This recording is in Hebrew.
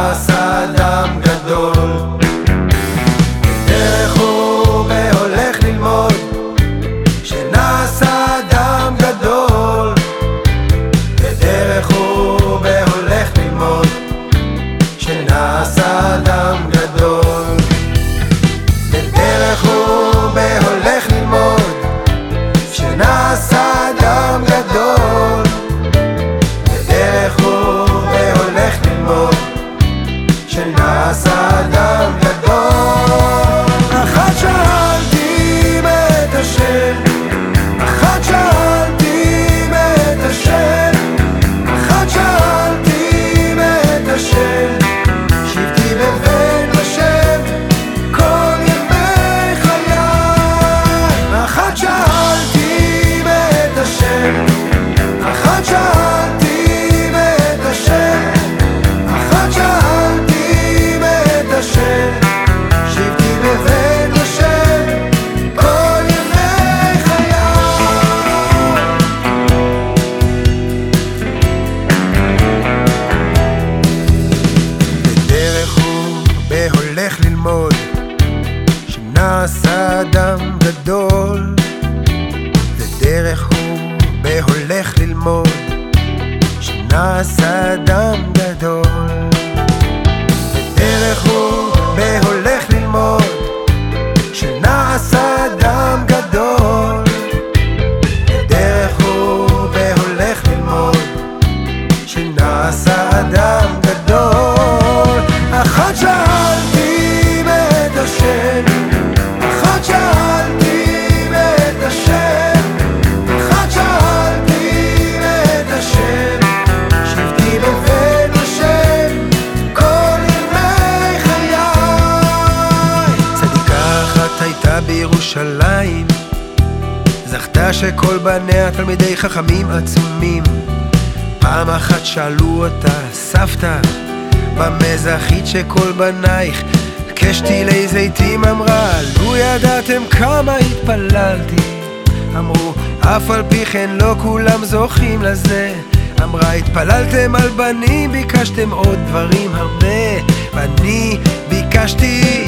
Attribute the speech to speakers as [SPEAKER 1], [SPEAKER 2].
[SPEAKER 1] さ אדם גדול, ודרך הוא בהולך ללמוד, שנעשה אדם גדול. ודרך הוא בהולך ללמוד, שנעשה אדם גדול. ודרך הוא בהולך ללמוד, שנעשה אדם גדול. בירושלים. זכתה שכל בניה תלמידי חכמים עצומים. פעם אחת שאלו אותה, סבתא, במזרחית שכל בנייך כשתילי זיתים אמרה, לו ידעתם כמה התפללתי. אמרו, אף על פי כן לא כולם זוכים לזה. אמרה, התפללתם על בנים, ביקשתם עוד דברים הרבה. ואני ביקשתי